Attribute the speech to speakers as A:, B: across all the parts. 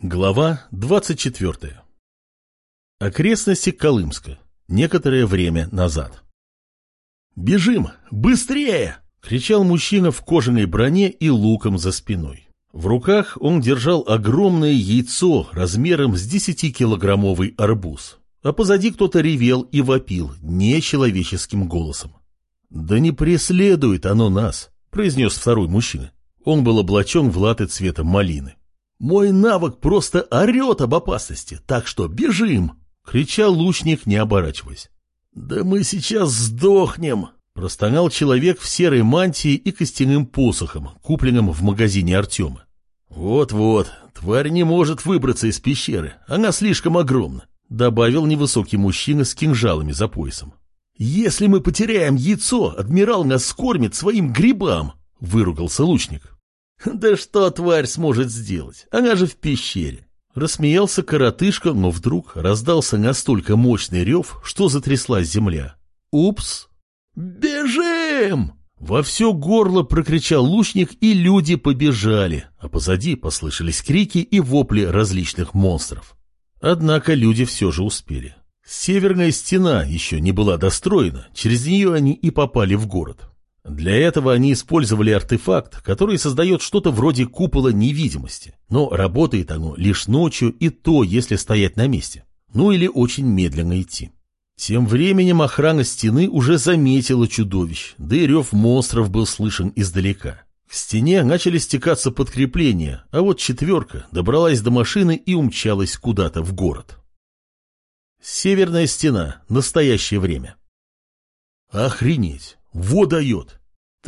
A: Глава 24. Окрестности Колымска. Некоторое время назад. «Бежим! Быстрее!» — кричал мужчина в кожаной броне и луком за спиной. В руках он держал огромное яйцо размером с 10-килограммовый арбуз, а позади кто-то ревел и вопил нечеловеческим голосом. «Да не преследует оно нас», — произнес второй мужчина. Он был облачен в латы цвета малины. «Мой навык просто орет об опасности, так что бежим!» — кричал лучник, не оборачиваясь. «Да мы сейчас сдохнем!» — простонал человек в серой мантии и костяным посохом, купленным в магазине Артема. «Вот-вот, тварь не может выбраться из пещеры, она слишком огромна», — добавил невысокий мужчина с кинжалами за поясом. «Если мы потеряем яйцо, адмирал нас скормит своим грибам», — выругался лучник. Да что тварь сможет сделать? Она же в пещере. Рассмеялся коротышка, но вдруг раздался настолько мощный рев, что затряслась земля. Упс! Бежим! Во все горло прокричал лучник, и люди побежали, а позади послышались крики и вопли различных монстров. Однако люди все же успели. Северная стена еще не была достроена, через нее они и попали в город. Для этого они использовали артефакт, который создает что-то вроде купола невидимости, но работает оно лишь ночью и то, если стоять на месте, ну или очень медленно идти. Тем временем охрана стены уже заметила чудовищ, да и рев монстров был слышен издалека. К стене начали стекаться подкрепления, а вот четверка добралась до машины и умчалась куда-то в город. Северная стена. Настоящее время. Охренеть! Во дает!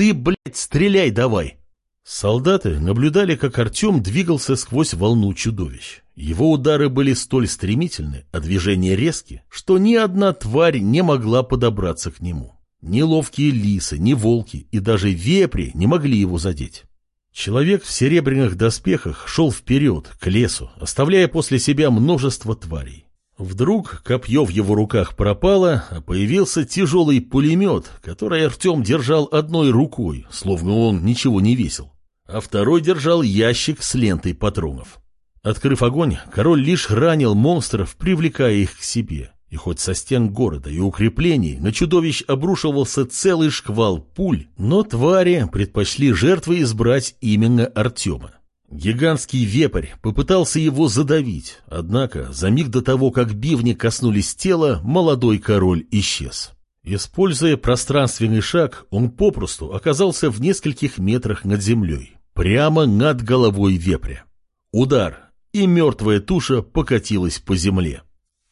A: Ты, блядь, стреляй давай!» Солдаты наблюдали, как Артем двигался сквозь волну чудовищ. Его удары были столь стремительны, а движения резки, что ни одна тварь не могла подобраться к нему. Ни ловкие лисы, ни волки и даже вепри не могли его задеть. Человек в серебряных доспехах шел вперед, к лесу, оставляя после себя множество тварей. Вдруг копье в его руках пропало, а появился тяжелый пулемет, который Артем держал одной рукой, словно он ничего не весил, а второй держал ящик с лентой патронов. Открыв огонь, король лишь ранил монстров, привлекая их к себе. И хоть со стен города и укреплений на чудовищ обрушивался целый шквал пуль, но твари предпочли жертвой избрать именно Артема. Гигантский вепрь попытался его задавить, однако за миг до того, как бивни коснулись тела, молодой король исчез. Используя пространственный шаг, он попросту оказался в нескольких метрах над землей, прямо над головой вепря. Удар, и мертвая туша покатилась по земле.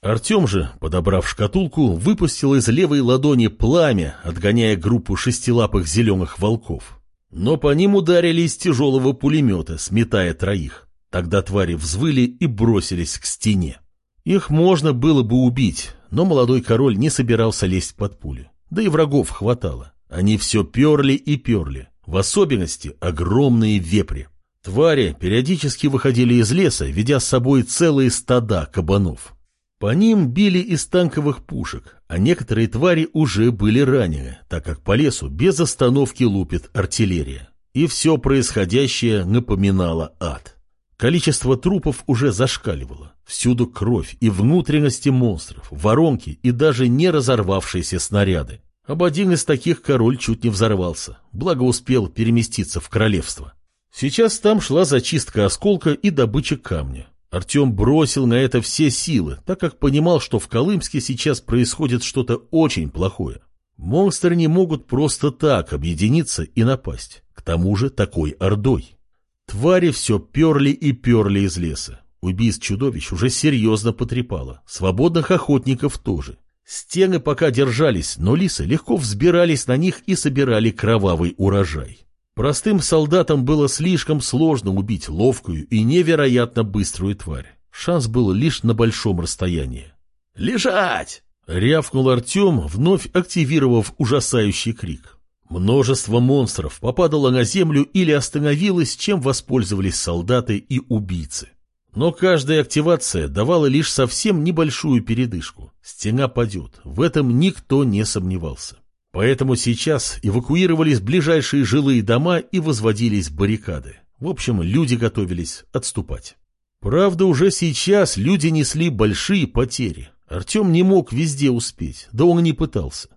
A: Артем же, подобрав шкатулку, выпустил из левой ладони пламя, отгоняя группу шестилапых зеленых волков. Но по ним ударили из тяжелого пулемета, сметая троих. Тогда твари взвыли и бросились к стене. Их можно было бы убить, но молодой король не собирался лезть под пули. Да и врагов хватало. Они все перли и перли, в особенности огромные вепри. Твари периодически выходили из леса, ведя с собой целые стада кабанов. По ним били из танковых пушек, а некоторые твари уже были ранены, так как по лесу без остановки лупит артиллерия. И все происходящее напоминало ад. Количество трупов уже зашкаливало. Всюду кровь и внутренности монстров, воронки и даже не разорвавшиеся снаряды. Об один из таких король чуть не взорвался, благо успел переместиться в королевство. Сейчас там шла зачистка осколка и добыча камня. Артем бросил на это все силы, так как понимал, что в Колымске сейчас происходит что-то очень плохое. Монстры не могут просто так объединиться и напасть, к тому же такой ордой. Твари все перли и перли из леса. Убийств чудовищ уже серьезно потрепало, свободных охотников тоже. Стены пока держались, но лисы легко взбирались на них и собирали кровавый урожай. Простым солдатам было слишком сложно убить ловкую и невероятно быструю тварь. Шанс был лишь на большом расстоянии. «Лежать!» — рявкнул Артем, вновь активировав ужасающий крик. Множество монстров попадало на землю или остановилось, чем воспользовались солдаты и убийцы. Но каждая активация давала лишь совсем небольшую передышку. Стена падет, в этом никто не сомневался. Поэтому сейчас эвакуировались ближайшие жилые дома и возводились баррикады. В общем, люди готовились отступать. Правда, уже сейчас люди несли большие потери. Артем не мог везде успеть, да он и не пытался.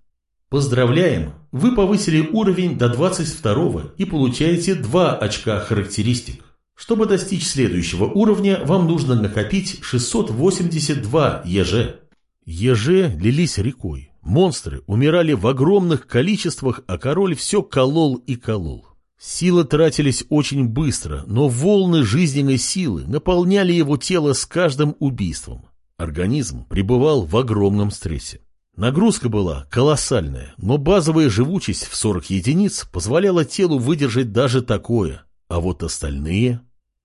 A: Поздравляем! Вы повысили уровень до 22 и получаете 2 очка характеристик. Чтобы достичь следующего уровня, вам нужно накопить 682 ЕЖ. ЕЖ лились рекой. Монстры умирали в огромных количествах, а король все колол и колол. Силы тратились очень быстро, но волны жизненной силы наполняли его тело с каждым убийством. Организм пребывал в огромном стрессе. Нагрузка была колоссальная, но базовая живучесть в 40 единиц позволяла телу выдержать даже такое, а вот остальные...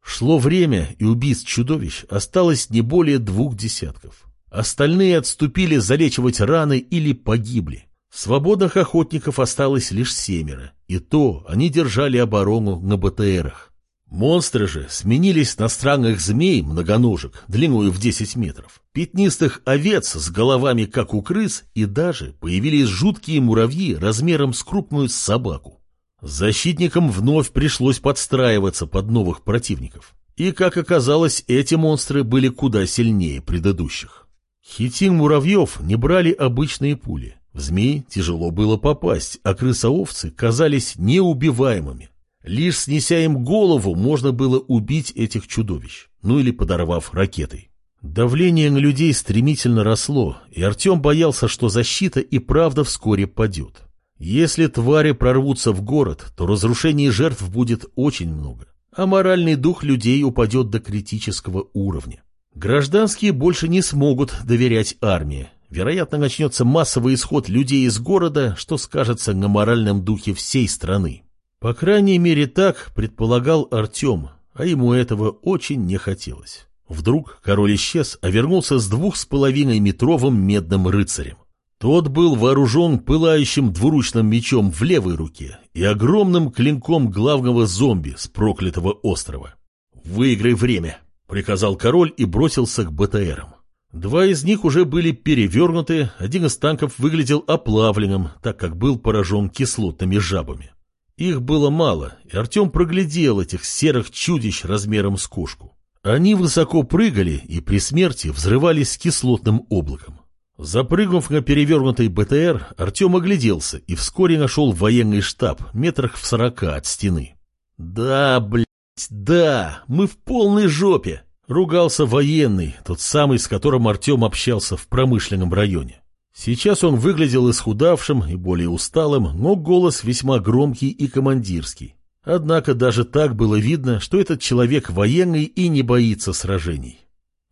A: Шло время, и убийц чудовищ осталось не более двух десятков. Остальные отступили залечивать раны или погибли. Свободных охотников осталось лишь семеро, и то они держали оборону на БТРах. Монстры же сменились на странных змей многоножек, длиной в 10 метров, пятнистых овец с головами, как у крыс, и даже появились жуткие муравьи размером с крупную собаку. Защитникам вновь пришлось подстраиваться под новых противников. И, как оказалось, эти монстры были куда сильнее предыдущих. Хитин муравьев не брали обычные пули. В змей тяжело было попасть, а крысоовцы казались неубиваемыми. Лишь снеся им голову, можно было убить этих чудовищ, ну или подорвав ракетой. Давление на людей стремительно росло, и Артем боялся, что защита и правда вскоре падет. Если твари прорвутся в город, то разрушений жертв будет очень много, а моральный дух людей упадет до критического уровня. Гражданские больше не смогут доверять армии. Вероятно, начнется массовый исход людей из города, что скажется на моральном духе всей страны. По крайней мере, так предполагал Артем, а ему этого очень не хотелось. Вдруг король исчез, а вернулся с двух с половиной метровым медным рыцарем. Тот был вооружен пылающим двуручным мечом в левой руке и огромным клинком главного зомби с проклятого острова. «Выиграй время!» — приказал король и бросился к БТРам. Два из них уже были перевернуты, один из танков выглядел оплавленным, так как был поражен кислотными жабами. Их было мало, и Артем проглядел этих серых чудищ размером с кошку. Они высоко прыгали и при смерти взрывались кислотным облаком. Запрыгнув на перевернутый БТР, Артем огляделся и вскоре нашел военный штаб метрах в сорока от стены. «Да, блядь, да, мы в полной жопе!» — ругался военный, тот самый, с которым Артем общался в промышленном районе. Сейчас он выглядел исхудавшим и более усталым, но голос весьма громкий и командирский. Однако даже так было видно, что этот человек военный и не боится сражений.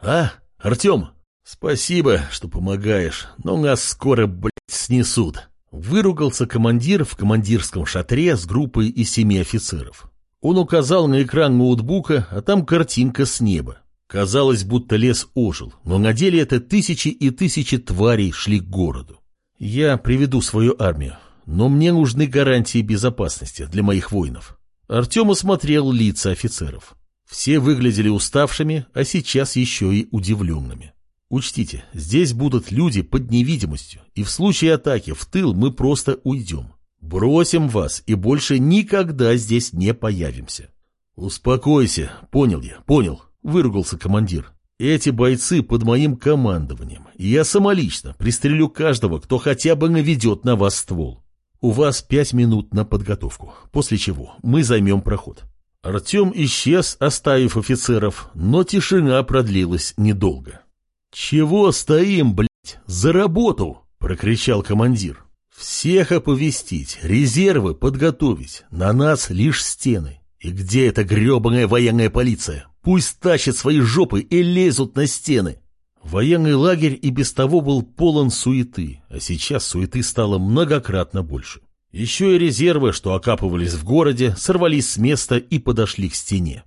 A: «А, Артем, «Спасибо, что помогаешь, но нас скоро, блядь, снесут», — выругался командир в командирском шатре с группой из семи офицеров. Он указал на экран ноутбука, а там картинка с неба. Казалось, будто лес ожил, но на деле это тысячи и тысячи тварей шли к городу. Я приведу свою армию, но мне нужны гарантии безопасности для моих воинов. Артем осмотрел лица офицеров. Все выглядели уставшими, а сейчас еще и удивленными. Учтите, здесь будут люди под невидимостью, и в случае атаки в тыл мы просто уйдем. Бросим вас и больше никогда здесь не появимся. Успокойся, понял я, понял, выругался командир. Эти бойцы под моим командованием, и я самолично пристрелю каждого, кто хотя бы наведет на вас ствол. У вас пять минут на подготовку, после чего мы займем проход. Артем исчез, оставив офицеров, но тишина продлилась недолго. «Чего стоим, блядь? За работу!» — прокричал командир. «Всех оповестить, резервы подготовить, на нас лишь стены. И где эта гребаная военная полиция? Пусть тащат свои жопы и лезут на стены!» Военный лагерь и без того был полон суеты, а сейчас суеты стало многократно больше. Еще и резервы, что окапывались в городе, сорвались с места и подошли к стене.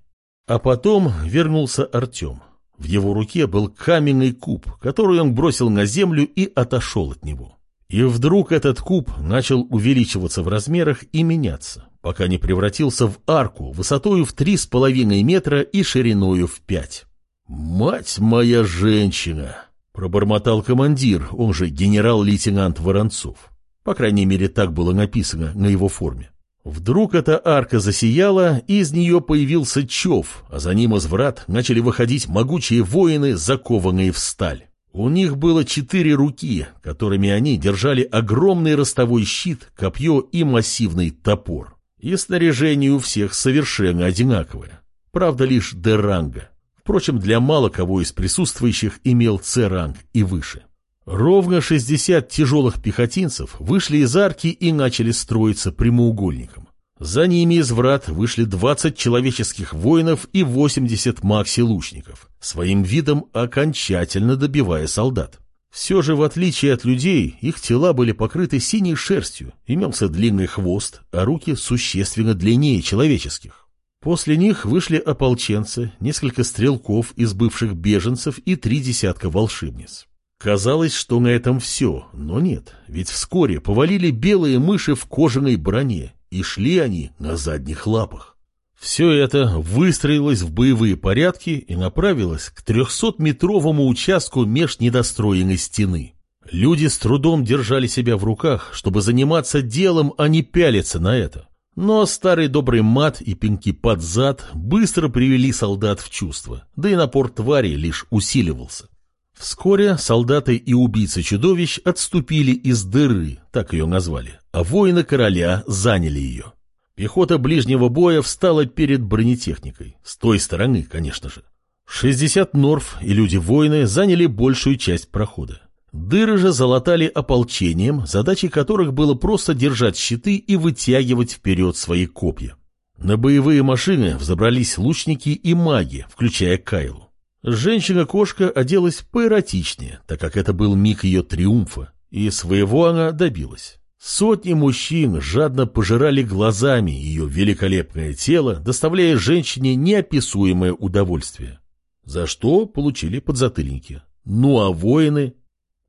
A: А потом вернулся Артем. В его руке был каменный куб, который он бросил на землю и отошел от него. И вдруг этот куб начал увеличиваться в размерах и меняться, пока не превратился в арку высотою в три с половиной метра и шириною в пять. «Мать моя женщина!» — пробормотал командир, он же генерал-лейтенант Воронцов. По крайней мере, так было написано на его форме. Вдруг эта арка засияла, и из нее появился чов, а за ним из врат начали выходить могучие воины, закованные в сталь. У них было четыре руки, которыми они держали огромный ростовой щит, копье и массивный топор. И снаряжение у всех совершенно одинаковое. Правда, лишь Д-ранга. Впрочем, для мало кого из присутствующих имел С-ранг и выше. Ровно 60 тяжелых пехотинцев вышли из арки и начали строиться прямоугольником. За ними из врат вышли 20 человеческих воинов и 80 макси-лучников, своим видом окончательно добивая солдат. Все же, в отличие от людей, их тела были покрыты синей шерстью, имелся длинный хвост, а руки существенно длиннее человеческих. После них вышли ополченцы, несколько стрелков из бывших беженцев и три десятка волшебниц. Казалось, что на этом все, но нет, ведь вскоре повалили белые мыши в кожаной броне, и шли они на задних лапах. Все это выстроилось в боевые порядки и направилось к трехсотметровому участку меж недостроенной стены. Люди с трудом держали себя в руках, чтобы заниматься делом, а не пялиться на это. Но старый добрый мат и пинки под зад быстро привели солдат в чувство, да и напор твари лишь усиливался. Вскоре солдаты и убийцы чудовищ отступили из дыры, так ее назвали, а воины короля заняли ее. Пехота ближнего боя встала перед бронетехникой, с той стороны, конечно же. 60 норф и люди-воины заняли большую часть прохода. Дыры же залатали ополчением, задачей которых было просто держать щиты и вытягивать вперед свои копья. На боевые машины взобрались лучники и маги, включая Кайлу. Женщина-кошка оделась поэротичнее, так как это был миг ее триумфа, и своего она добилась. Сотни мужчин жадно пожирали глазами ее великолепное тело, доставляя женщине неописуемое удовольствие. За что получили подзатыльники. Ну а воины...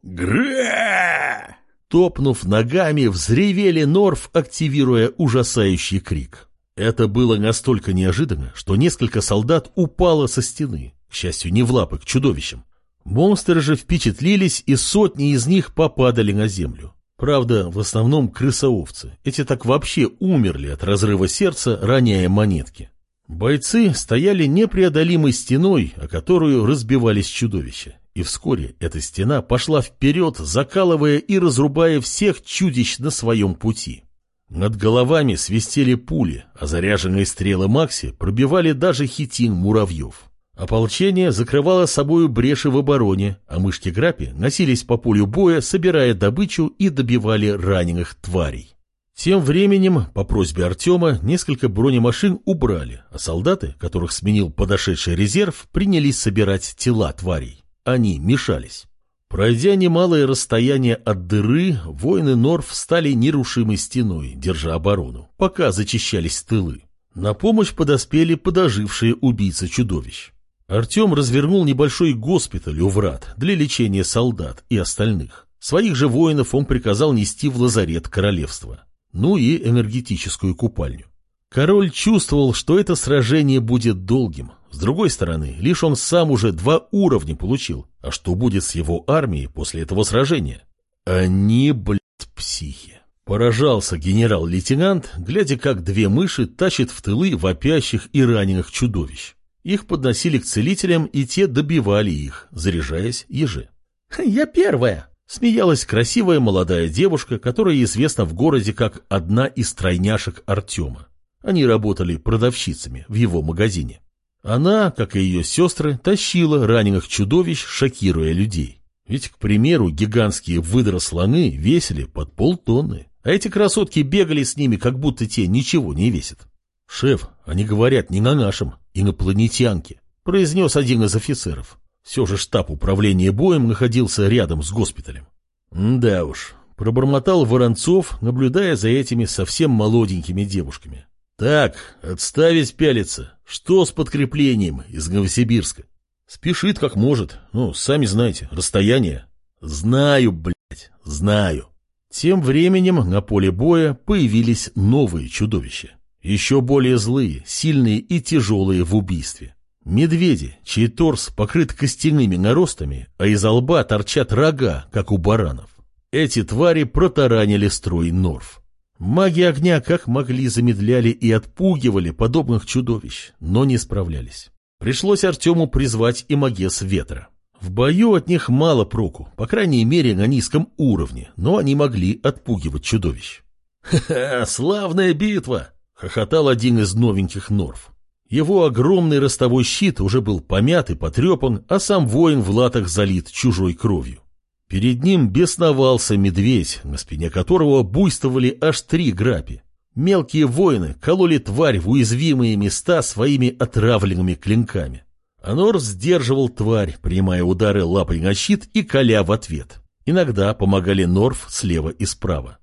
A: Грэ! Топнув ногами, взревели Норф, активируя ужасающий крик. Это было настолько неожиданно, что несколько солдат упало со стены. К счастью, не в лапы к чудовищам. Монстры же впечатлились, и сотни из них попадали на землю. Правда, в основном крысоовцы. Эти так вообще умерли от разрыва сердца, роняя монетки. Бойцы стояли непреодолимой стеной, о которую разбивались чудовища. И вскоре эта стена пошла вперед, закалывая и разрубая всех чудищ на своем пути. Над головами свистели пули, а заряженные стрелы Макси пробивали даже хитин муравьев. Ополчение закрывало собою бреши в обороне, а мышки Грапи носились по полю боя, собирая добычу и добивали раненых тварей. Тем временем, по просьбе Артема, несколько бронемашин убрали, а солдаты, которых сменил подошедший резерв, принялись собирать тела тварей. Они мешались. Пройдя немалое расстояние от дыры, воины Норф стали нерушимой стеной, держа оборону, пока зачищались тылы. На помощь подоспели подожившие убийцы чудовищ. Артем развернул небольшой госпиталь у врат для лечения солдат и остальных. Своих же воинов он приказал нести в лазарет королевства. Ну и энергетическую купальню. Король чувствовал, что это сражение будет долгим. С другой стороны, лишь он сам уже два уровня получил. А что будет с его армией после этого сражения? Они, блядь, психи. Поражался генерал-лейтенант, глядя, как две мыши тащат в тылы вопящих и раненых чудовищ. Их подносили к целителям, и те добивали их, заряжаясь ежи. «Я первая!» — смеялась красивая молодая девушка, которая известна в городе как одна из тройняшек Артема. Они работали продавщицами в его магазине. Она, как и ее сестры, тащила раненых чудовищ, шокируя людей. Ведь, к примеру, гигантские выдрослоны весили под полтонны, а эти красотки бегали с ними, как будто те ничего не весят. «Шеф, они говорят не на нашем, инопланетянке», — произнес один из офицеров. Все же штаб управления боем находился рядом с госпиталем. «Да уж», — пробормотал Воронцов, наблюдая за этими совсем молоденькими девушками. «Так, отставить пялиться. Что с подкреплением из Новосибирска?» «Спешит как может. Ну, сами знаете, расстояние». «Знаю, блядь, знаю». Тем временем на поле боя появились новые чудовища. Еще более злые, сильные и тяжелые в убийстве. Медведи, чей торс покрыт костяными наростами, а из лба торчат рога, как у баранов. Эти твари протаранили строй норф. Маги огня как могли замедляли и отпугивали подобных чудовищ, но не справлялись. Пришлось Артему призвать и магес ветра. В бою от них мало проку, по крайней мере на низком уровне, но они могли отпугивать чудовищ. «Ха-ха, славная битва!» — хохотал один из новеньких норф. Его огромный ростовой щит уже был помят и потрепан, а сам воин в латах залит чужой кровью. Перед ним бесновался медведь, на спине которого буйствовали аж три грапи. Мелкие воины кололи тварь в уязвимые места своими отравленными клинками. Анор сдерживал тварь, принимая удары лапой на щит и коля в ответ. Иногда помогали Норф слева и справа.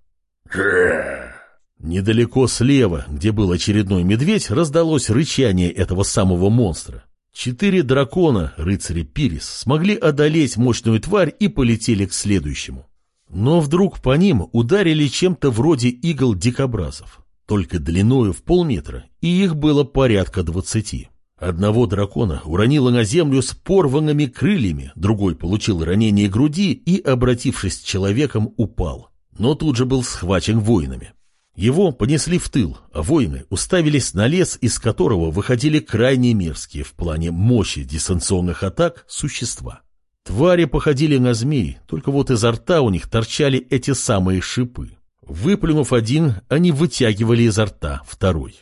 A: Недалеко слева, где был очередной медведь, раздалось рычание этого самого монстра. Четыре дракона, рыцари Пирис, смогли одолеть мощную тварь и полетели к следующему. Но вдруг по ним ударили чем-то вроде игл дикобразов, только длиною в полметра, и их было порядка двадцати. Одного дракона уронило на землю с порванными крыльями, другой получил ранение груди и, обратившись человеком, упал, но тут же был схвачен воинами. Его понесли в тыл, а воины уставились на лес, из которого выходили крайне мерзкие в плане мощи дистанционных атак существа. Твари походили на змей, только вот изо рта у них торчали эти самые шипы. Выплюнув один, они вытягивали изо рта второй.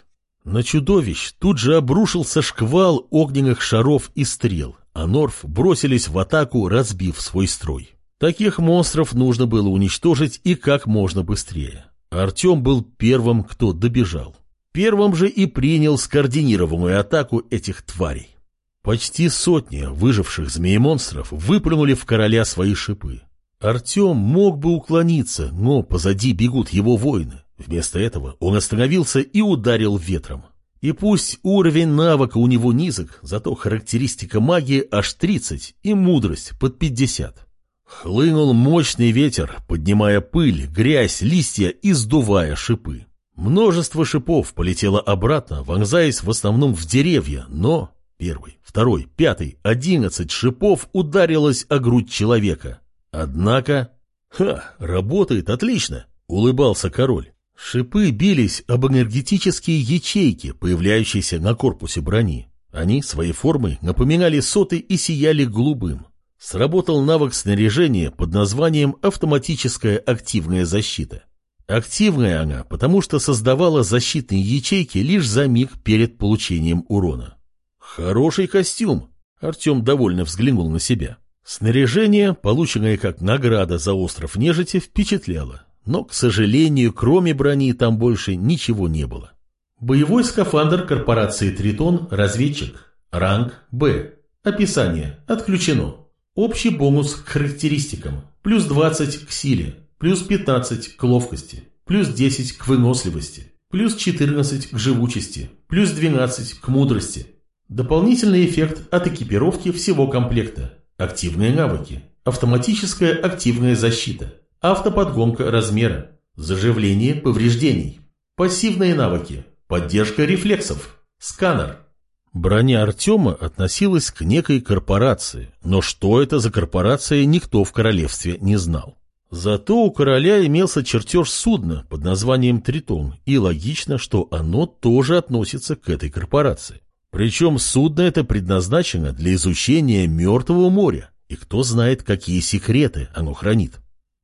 A: На чудовищ тут же обрушился шквал огненных шаров и стрел, а Норф бросились в атаку, разбив свой строй. Таких монстров нужно было уничтожить и как можно быстрее. Артем был первым, кто добежал. Первым же и принял скоординированную атаку этих тварей. Почти сотня выживших змеи-монстров выплюнули в короля свои шипы. Артем мог бы уклониться, но позади бегут его воины. Вместо этого он остановился и ударил ветром. И пусть уровень навыка у него низок, зато характеристика магии аж 30 и мудрость под 50. Хлынул мощный ветер, поднимая пыль, грязь, листья и сдувая шипы. Множество шипов полетело обратно, вонзаясь в основном в деревья, но первый, второй, пятый, одиннадцать шипов ударилось о грудь человека. Однако... «Ха, работает отлично!» — улыбался король. Шипы бились об энергетические ячейки, появляющиеся на корпусе брони. Они своей формой напоминали соты и сияли голубым. Сработал навык снаряжения под названием «Автоматическая активная защита». Активная она, потому что создавала защитные ячейки лишь за миг перед получением урона. Хороший костюм. Артем довольно взглянул на себя. Снаряжение, полученное как награда за остров нежити, впечатляло. Но, к сожалению, кроме брони там больше ничего не было. Боевой скафандр корпорации «Тритон» разведчик. Ранг «Б». Описание. Отключено. Общий бонус к характеристикам. Плюс 20 к силе, плюс 15 к ловкости, плюс 10 к выносливости, плюс 14 к живучести, плюс 12 к мудрости. Дополнительный эффект от экипировки всего комплекта. Активные навыки. Автоматическая активная защита. Автоподгонка размера. Заживление повреждений. Пассивные навыки. Поддержка рефлексов. Сканер. Броня Артема относилась к некой корпорации, но что это за корпорация, никто в королевстве не знал. Зато у короля имелся чертеж судна под названием «Тритон», и логично, что оно тоже относится к этой корпорации. Причем судно это предназначено для изучения Мертвого моря, и кто знает, какие секреты оно хранит.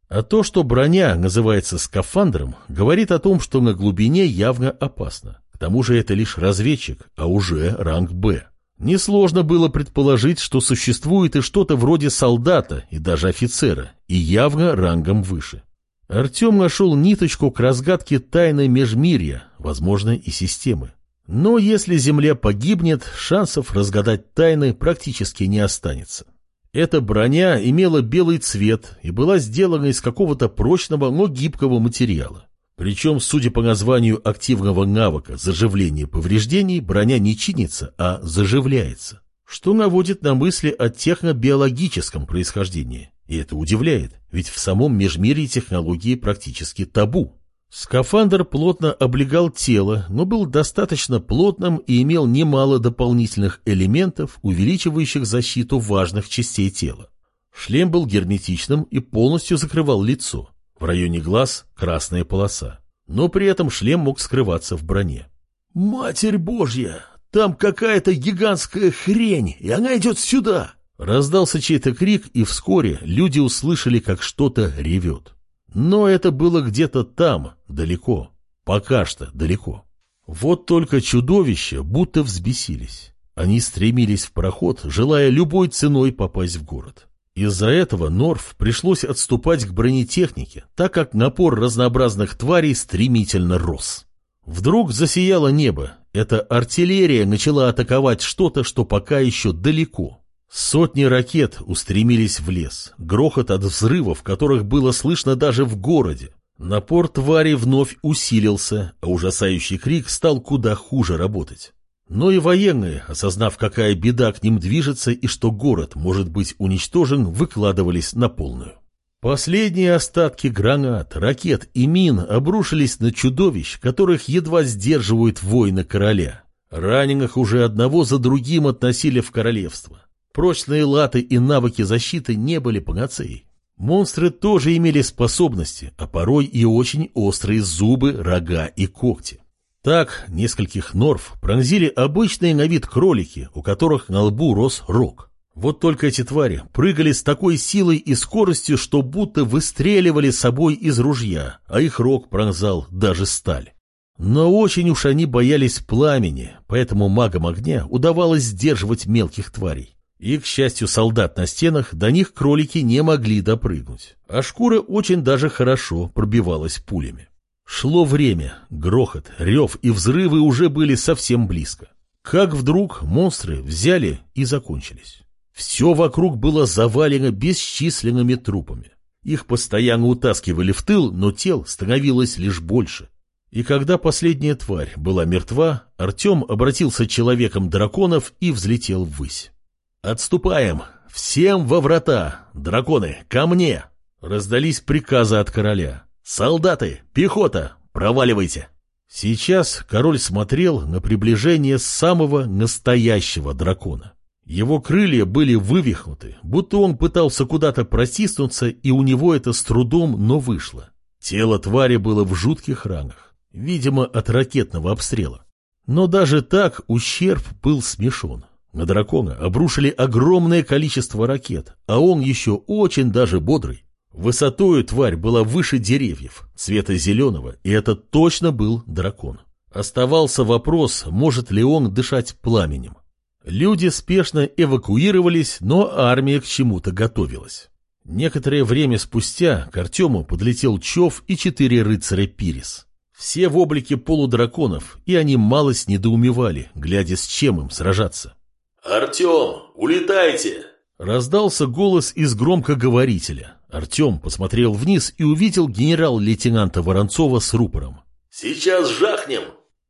A: А то, что броня называется скафандром, говорит о том, что на глубине явно опасно. Тому же это лишь разведчик, а уже ранг «Б». Несложно было предположить, что существует и что-то вроде солдата и даже офицера, и явно рангом выше. Артем нашел ниточку к разгадке тайны межмирья, возможно, и системы. Но если Земля погибнет, шансов разгадать тайны практически не останется. Эта броня имела белый цвет и была сделана из какого-то прочного, но гибкого материала. Причем, судя по названию активного навыка заживление повреждений, броня не чинится, а заживляется. Что наводит на мысли о технобиологическом происхождении. И это удивляет, ведь в самом межмирье технологии практически табу. Скафандр плотно облегал тело, но был достаточно плотным и имел немало дополнительных элементов, увеличивающих защиту важных частей тела. Шлем был герметичным и полностью закрывал лицо. В районе глаз красная полоса. но при этом шлем мог скрываться в броне. «Матерь Божья! Там какая-то гигантская хрень, и она идет сюда!» Раздался чей-то крик, и вскоре люди услышали, как что-то ревет. Но это было где-то там, далеко. Пока что далеко. Вот только чудовища будто взбесились. Они стремились в проход, желая любой ценой попасть в город. Из-за этого Норф пришлось отступать к бронетехнике, так как напор разнообразных тварей стремительно рос. Вдруг засияло небо. Эта артиллерия начала атаковать что-то, что пока еще далеко. Сотни ракет устремились в лес. Грохот от взрывов, которых было слышно даже в городе. Напор твари вновь усилился, а ужасающий крик стал куда хуже работать. Но и военные, осознав, какая беда к ним движется и что город может быть уничтожен, выкладывались на полную. Последние остатки гранат, ракет и мин обрушились на чудовищ, которых едва сдерживают воины короля. Раненых уже одного за другим относили в королевство. Прочные латы и навыки защиты не были панацеей. Монстры тоже имели способности, а порой и очень острые зубы, рога и когти. Так нескольких норф пронзили обычные на вид кролики, у которых на лбу рос рог. Вот только эти твари прыгали с такой силой и скоростью, что будто выстреливали собой из ружья, а их рог пронзал даже сталь. Но очень уж они боялись пламени, поэтому магам огня удавалось сдерживать мелких тварей. И, к счастью солдат на стенах, до них кролики не могли допрыгнуть, а шкура очень даже хорошо пробивалась пулями. Шло время, грохот, рев и взрывы уже были совсем близко. Как вдруг монстры взяли и закончились. Все вокруг было завалено бесчисленными трупами. Их постоянно утаскивали в тыл, но тел становилось лишь больше. И когда последняя тварь была мертва, Артем обратился человеком драконов и взлетел ввысь. «Отступаем! Всем во врата! Драконы, ко мне!» Раздались приказы от короля. «Солдаты! Пехота! Проваливайте!» Сейчас король смотрел на приближение самого настоящего дракона. Его крылья были вывихнуты, будто он пытался куда-то протиснуться, и у него это с трудом, но вышло. Тело твари было в жутких ранах, видимо, от ракетного обстрела. Но даже так ущерб был смешон. На дракона обрушили огромное количество ракет, а он еще очень даже бодрый. Высотою тварь была выше деревьев, цвета зеленого, и это точно был дракон. Оставался вопрос, может ли он дышать пламенем. Люди спешно эвакуировались, но армия к чему-то готовилась. Некоторое время спустя к Артему подлетел Чов и четыре рыцаря Пирис. Все в облике полудраконов, и они малость недоумевали, глядя с чем им сражаться.
B: «Артем, улетайте!»
A: Раздался голос из громкоговорителя. Артем посмотрел вниз и увидел генерал-лейтенанта Воронцова с рупором.
B: «Сейчас жахнем!»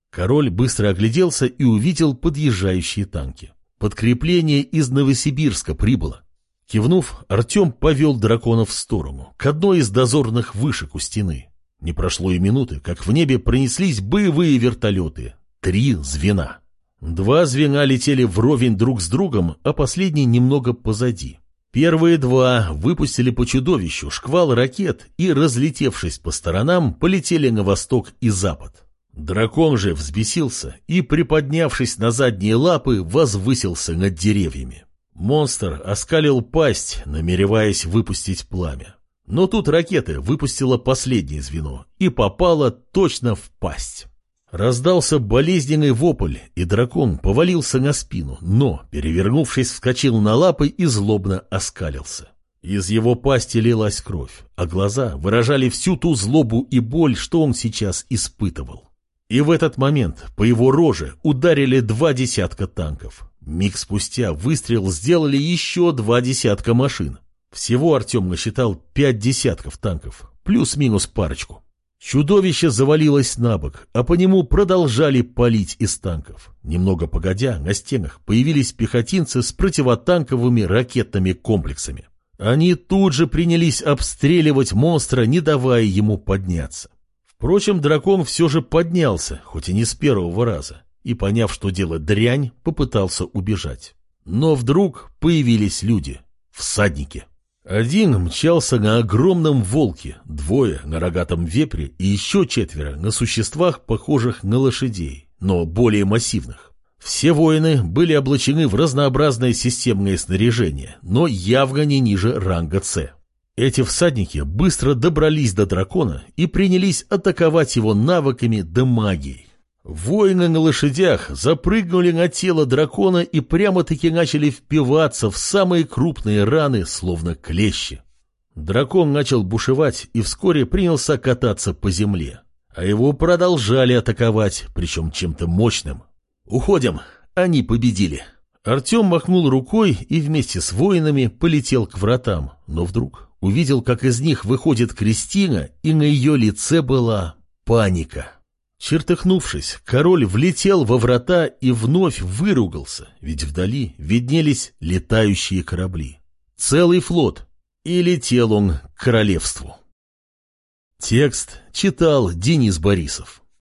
A: Король быстро огляделся и увидел подъезжающие танки. Подкрепление из Новосибирска прибыло. Кивнув, Артем повел драконов в сторону, к одной из дозорных вышек у стены. Не прошло и минуты, как в небе пронеслись боевые вертолеты. Три звена. Два звена летели вровень друг с другом, а последний немного позади. Первые два выпустили по чудовищу шквал ракет и, разлетевшись по сторонам, полетели на восток и запад. Дракон же взбесился и, приподнявшись на задние лапы, возвысился над деревьями. Монстр оскалил пасть, намереваясь выпустить пламя. Но тут ракеты выпустила последнее звено и попала точно в пасть. Раздался болезненный вопль, и дракон повалился на спину, но, перевернувшись, вскочил на лапы и злобно оскалился. Из его пасти лилась кровь, а глаза выражали всю ту злобу и боль, что он сейчас испытывал. И в этот момент по его роже ударили два десятка танков. Миг спустя выстрел сделали еще два десятка машин. Всего Артем насчитал пять десятков танков, плюс-минус парочку. Чудовище завалилось на бок, а по нему продолжали палить из танков. Немного погодя, на стенах появились пехотинцы с противотанковыми ракетными комплексами. Они тут же принялись обстреливать монстра, не давая ему подняться. Впрочем, дракон все же поднялся, хоть и не с первого раза, и, поняв, что дело дрянь, попытался убежать. Но вдруг появились люди, всадники. Один мчался на огромном волке, двое на рогатом вепре и еще четверо на существах, похожих на лошадей, но более массивных. Все воины были облачены в разнообразное системное снаряжение, но явно не ниже ранга С. Эти всадники быстро добрались до дракона и принялись атаковать его навыками да магией. Воины на лошадях запрыгнули на тело дракона и прямо-таки начали впиваться в самые крупные раны, словно клещи. Дракон начал бушевать и вскоре принялся кататься по земле. А его продолжали атаковать, причем чем-то мощным. «Уходим! Они победили!» Артем махнул рукой и вместе с воинами полетел к вратам, но вдруг увидел, как из них выходит Кристина, и на ее лице была паника. Чертыхнувшись, король влетел во врата и вновь выругался, ведь вдали виднелись летающие корабли. Целый флот. И летел он к королевству. Текст читал Денис Борисов.